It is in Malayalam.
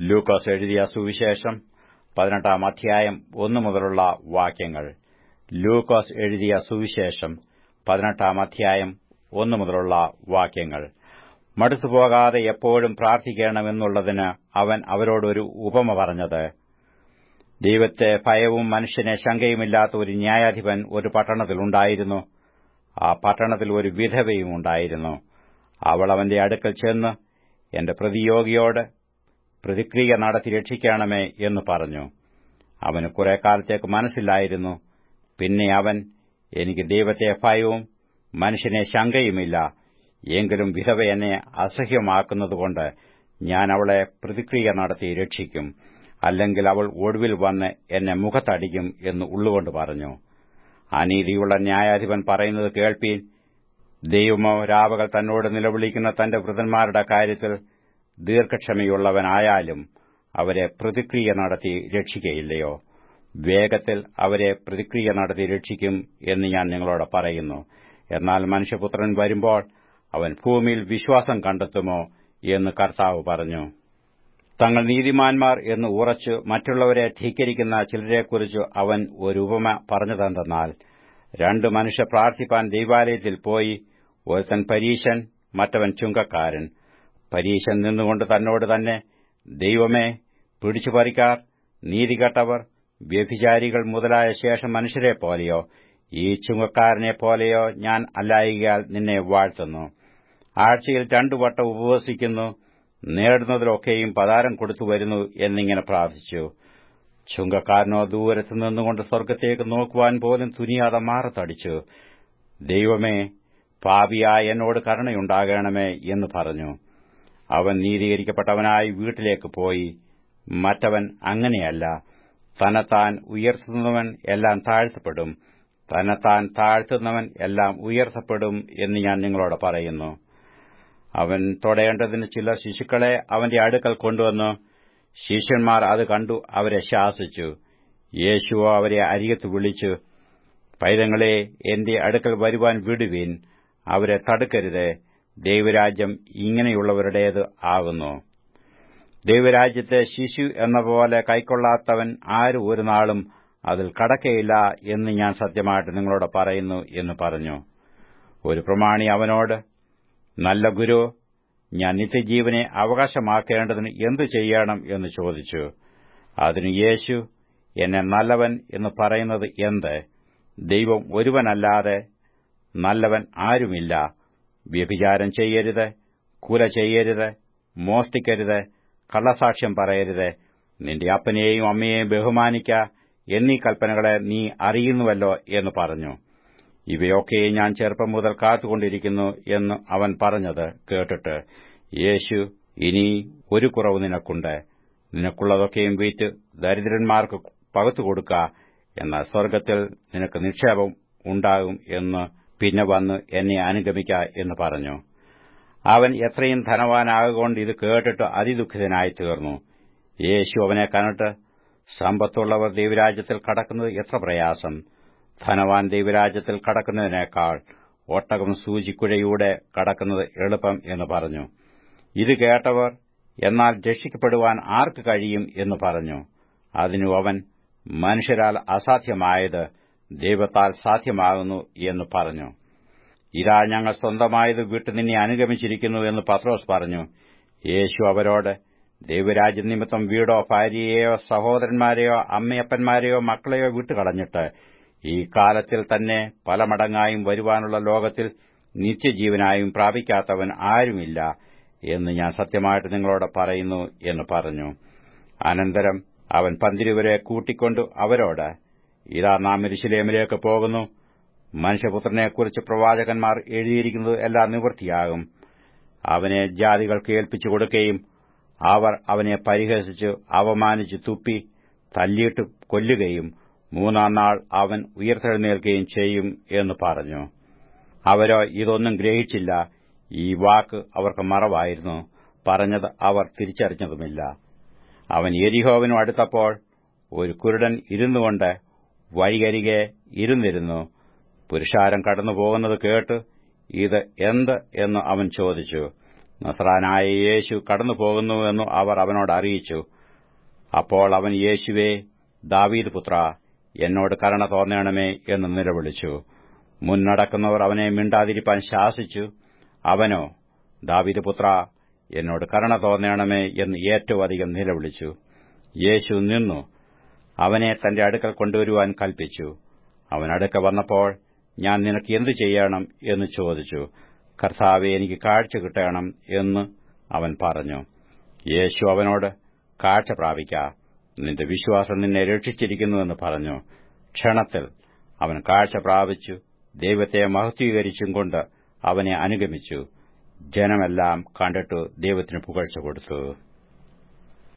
ലൂക്കോസ് എഴുതിയ സുവിശേഷം പതിനെട്ടാം അധ്യായം ഒന്നു മുതലുള്ള വാക്യങ്ങൾ. ലൂക്കോസ് എഴുതിയ സുവിശേഷം പതിനെട്ടാം അധ്യായം ഒന്നു മുതലുള്ള വാക്യങ്ങൾ. മടുത്തുപോകാതെ എപ്പോഴും പ്രാർത്ഥിക്കണമെന്നുള്ളതിന് അവൻ അവരോടൊരു ഉപമ പറഞ്ഞത് ദൈവത്തെ ഭയവും മനുഷ്യനെ ശങ്കയുമില്ലാത്ത ഒരു ന്യായാധിപൻ ഒരു പട്ടണത്തിലുണ്ടായിരുന്നു ആ പട്ടണത്തിൽ ഒരു വിധവയും ഉണ്ടായിരുന്നു. അവൾ അവന്റെ അടുക്കൽ ചെന്ന് എന്റെ പ്രതിയോഗിയോട് പ്രതിക്രിയ നടത്തി രക്ഷിക്കണമേ എന്ന് പറഞ്ഞു. അവന് കുറെ കാലത്തേക്ക് മനസ്സിലായിരുന്നു പിന്നെ അവൻ എനിക്ക് ദൈവത്തെ ഭയവും മനുഷ്യനെ ശങ്കയുമില്ല. എങ്കിലും വിധവ എന്നെ അസഹ്യമാക്കുന്നതുകൊണ്ട് ഞാൻ അവളെ പ്രതിക്രിയ നടത്തി രക്ഷിക്കും. അല്ലെങ്കിൽ അവൾ ഒടുവിൽ വന്ന് എന്നെ മുഖത്തടിക്കും എന്ന് ഉള്ളുകൊണ്ട് പറഞ്ഞു. അനീതിയുള്ള ന്യായാധിപൻ പറയുന്നത് കേൾപ്പീൻ ദൈവമോ രാവകൾ തന്നോട് നിലവിളിക്കുന്ന തന്റെ വൃതന്മാരുടെ കാര്യത്തിൽ ദീർഘക്ഷമയുള്ളവനായാലും അവരെ പ്രതിക്രിയ നടത്തി രക്ഷിക്കയില്ലയോ? വേഗത്തിൽ അവരെ പ്രതിക്രിയ നടത്തി രക്ഷിക്കും എന്ന് ഞാൻ നിങ്ങളോട് പറയുന്നു. എന്നാൽ മനുഷ്യപുത്രൻ വരുമ്പോൾ അവൻ ഭൂമിയിൽ വിശ്വാസം കണ്ടെത്തുമോ എന്ന് കർത്താവ് പറഞ്ഞു. തങ്ങൾ നീതിമാന്മാർ എന്ന് ഉറച്ച് മറ്റുള്ളവരെ ധീക്കരിക്കുന്ന ചിലരെക്കുറിച്ച് അവൻ ഒരു ഉപമ പറഞ്ഞതെന്തെന്നാൽ രണ്ട് മനുഷ്യ പ്രാർത്ഥിപ്പാൻ ദൈവാലയത്തിൽ പോയി ഒരുത്തൻ പരീശൻ മറ്റവൻ ചുങ്കക്കാരൻ. പരീശൻ നിന്നുകൊണ്ട് തന്നോട് തന്നെ ദൈവമേ പിടിച്ചുപറിക്കാർ നീതികെട്ടവർ വ്യഭിചാരികൾ മുതലായ ശേഷം മനുഷ്യരെ പോലെയോ ഈ ചുങ്കക്കാരനെ പോലെയോ ഞാൻ അല്ലായികയാൽ നിന്നെ വാഴ്ത്തുന്നു. ആഴ്ചയിൽ രണ്ടു വട്ടം ഉപവസിക്കുന്നു നേടുന്നതിലൊക്കെയും പതാരം കൊടുത്തു വരുന്നു എന്നിങ്ങനെ പ്രാർത്ഥിച്ചു. ചുങ്കക്കാരനോ ദൂരത്ത് നിന്നുകൊണ്ട് സ്വർഗത്തേക്ക് നോക്കുവാൻ പോലും തുനിയാതെ മാറത്തടിച്ചു. ദൈവമേ പാപിയായ എന്നോട് കരുണയുണ്ടാകണമേ എന്ന് പറഞ്ഞു. അവൻ നീതീകരിക്കപ്പെട്ടവനായി വീട്ടിലേക്ക് പോയി. മറ്റവൻ അങ്ങനെയല്ല. തന്നെത്താൻ ഉയർത്തുന്നവൻ എല്ലാം താഴ്ത്തപ്പെടും. തന്നെത്താൻ താഴ്ത്തുന്നവൻ എല്ലാം ഉയർത്തപ്പെടും എന്ന് ഞാൻ നിങ്ങളോട് പറയുന്നു. അവൻ തൊടയേണ്ടതിന് ചില ശിശുക്കളെ അവന്റെ അടുക്കൽ കൊണ്ടുവന്നു. ശിഷ്യന്മാർ അത് കണ്ടു അവരെ ശാസിച്ചു. യേശുവോ അവരെ അരികത്ത് വിളിച്ചു പൈതങ്ങളെ എന്റെ അടുക്കൽ വരുവാൻ വിടുവീൻ അവരെ തടുക്കരുത്. ദൈവരാജ്യം ഇങ്ങനെയുള്ളവരുടേത് ആകുന്നു. ദൈവരാജ്യത്തെ ശിശു എന്ന പോലെ കൈക്കൊള്ളാത്തവൻ ആരും ഒരു നാളും അതിൽ കടക്കയില്ല എന്ന് ഞാൻ സത്യമായിട്ട് നിങ്ങളോട് പറയുന്നു എന്ന് പറഞ്ഞു. ഒരു പ്രമാണി അവനോട് നല്ല ഗുരു ഞാൻ നിത്യജീവനെ അവകാശമാക്കേണ്ടതിന് എന്തു ചെയ്യണം? എന്ന് ചോദിച്ചു. അതിന് യേശു എന്നെ നല്ലവൻ എന്ന് പറയുന്നത് എന്ത്? ദൈവം ഒരുവനല്ലാതെ നല്ലവൻ ആരുമില്ല. വ്യഭിചാരം ചെയ്യരുത് കുല ചെയ്യരുത് മോഷ്ടിക്കരുത് കള്ളസാക്ഷ്യം പറയരുത്. നിന്റെ അപ്പനെയും അമ്മയെയും ബഹുമാനിക്ക എന്നീ കൽപ്പനകളെ നീ അറിയുന്നുവല്ലോ എന്ന് പറഞ്ഞു. ഇവയൊക്കെ ഞാൻ ചെറുപ്പം മുതൽ കാത്തുകൊണ്ടിരിക്കുന്നു എന്ന് അവൻ പറഞ്ഞത് കേട്ടിട്ട് യേശു ഇനി ഒരു കുറവ് നിനക്കുണ്ട്. നിനക്കുള്ളതൊക്കെയും വീറ്റ് ദരിദ്രന്മാർക്ക് പകുത്തു കൊടുക്ക. എന്നാൽ സ്വർഗത്തിൽ നിനക്ക് നിക്ഷേപം ഉണ്ടാകും എന്ന് പിന്നെ വന്ന് എന്നെ അനുഗമിക്ക എന്ന് പറഞ്ഞു. അവൻ എത്രയും ധനവാനാകൊണ്ട് ഇത് കേട്ടിട്ട് അതിദുഃഖിതനായി തീർന്നു യേശു അവനെ കണ്ടിട്ട് സമ്പത്തുള്ളവർ ദൈവരാജ്യത്തിൽ കടക്കുന്നത് എത്ര പ്രയാസം. ധനവാൻ ദൈവരാജ്യത്തിൽ കടക്കുന്നതിനേക്കാൾ ഒട്ടകം സൂചിക്കുഴയൂടെ കടക്കുന്നത് എളുപ്പം എന്ന് പറഞ്ഞു. ഇത് കേട്ടവർ എന്നാൽ രക്ഷിക്കപ്പെടുവാൻ ആർക്ക് കഴിയും? എന്ന് പറഞ്ഞു. അതിനു അവൻ മനുഷ്യരാൽ അസാധ്യമായത് ദൈവത്താൽ സാധ്യമാകുന്നു എന്ന് പറഞ്ഞു. ഇതാ ഞങ്ങൾ സ്വന്തമായത് വിട്ടു നിന്നെ അനുഗമിച്ചിരിക്കുന്നു എന്ന് പത്രോസ് പറഞ്ഞു. യേശു അവരോട് ദൈവരാജ്യ നിമിത്തം വീടോ ഭാര്യയെയോ സഹോദരന്മാരെയോ അമ്മയപ്പന്മാരെയോ മക്കളെയോ വിട്ടുകളഞ്ഞിട്ട് ഈ കാലത്തിൽ തന്നെ പല മടങ്ങായും വരുവാനുള്ള ലോകത്തിൽ നിത്യജീവനായും പ്രാപിക്കാത്തവൻ ആരുമില്ല എന്ന് ഞാൻ സത്യമായിട്ട് നിങ്ങളോട് പറയുന്നു എന്ന് പറഞ്ഞു. അനന്തരം അവൻ പന്തിരുവരെ കൂട്ടിക്കൊണ്ടു അവരോട് ഇതാ നാം ഇരുശിലേമിലേക്ക് പോകുന്നു. മനുഷ്യപുത്രനെക്കുറിച്ച് പ്രവാചകന്മാർ എഴുതിയിരിക്കുന്നത് എല്ലാം നിവൃത്തിയാകും. അവനെ ജാതികൾക്ക് ഏൽപ്പിച്ചു കൊടുക്കുകയും അവർ അവനെ പരിഹസിച്ച് അവമാനിച്ച് തുപ്പി തല്ലിയിട്ട് കൊല്ലുകയും മൂന്നാം നാൾ അവൻ ഉയർത്തെഴുന്നേൽക്കുകയും ചെയ്യും എന്ന് പറഞ്ഞു. അവരോ ഇതൊന്നും ഗ്രഹിച്ചില്ല. ഈ വാക്ക് അവർക്ക് മറവായിരുന്നു. പറഞ്ഞത് അവർ തിരിച്ചറിഞ്ഞതുമില്ല. അവൻ എരിഹോവിനും അടുത്തപ്പോൾ ഒരു കുരുടൻ ഇരുന്നുകൊണ്ട് വഴികരികെ ഇരുന്നിരുന്നു. പുരുഷാരം കടന്നു പോകുന്നത് കേട്ട് ഇത് എന്ത് എന്ന് അവൻ ചോദിച്ചു. നസ്രാനായ യേശു കടന്നുപോകുന്നുവെന്നു അവർ അവനോട് അറിയിച്ചു. അപ്പോൾ അവൻ യേശുവേ ദാവീദ് പുത്ര എന്നോട് കരുണ തോന്നണമേ എന്ന് നിലവിളിച്ചു. മുന്നടക്കുന്നവർ അവനെ മിണ്ടാതിരിപ്പാൻ ശാസിച്ചു. അവനോ ദാവീദ് പുത്ര എന്നോട് കരുണ തോന്നണമേ എന്ന് ഏറ്റവും അധികം നിലവിളിച്ചു. യേശു നിന്നു അവനെ തന്റെ അടുക്കൽ കൊണ്ടുവരുവാൻ കൽപ്പിച്ചു അവൻ അടുക്ക വന്നപ്പോൾ ഞാൻ നിനക്ക് എന്തു ചെയ്യണം? എന്ന് ചോദിച്ചു. കർത്താവെ എനിക്ക് കാഴ്ച കിട്ടണം എന്ന് അവൻ പറഞ്ഞു. യേശു അവനോട് കാഴ്ച പ്രാപിക്ക. നിന്റെ വിശ്വാസം നിന്നെ രക്ഷിച്ചിരിക്കുന്നുവെന്ന് പറഞ്ഞു. ക്ഷണത്തിൽ അവൻ കാഴ്ച പ്രാപിച്ചു. ദൈവത്തെ മഹത്വീകരിച്ചും കൊണ്ട് അവനെ അനുഗമിച്ചു. ജനമെല്ലാം കണ്ടിട്ടു ദൈവത്തിന് പുകഴ്ച കൊടുത്തു.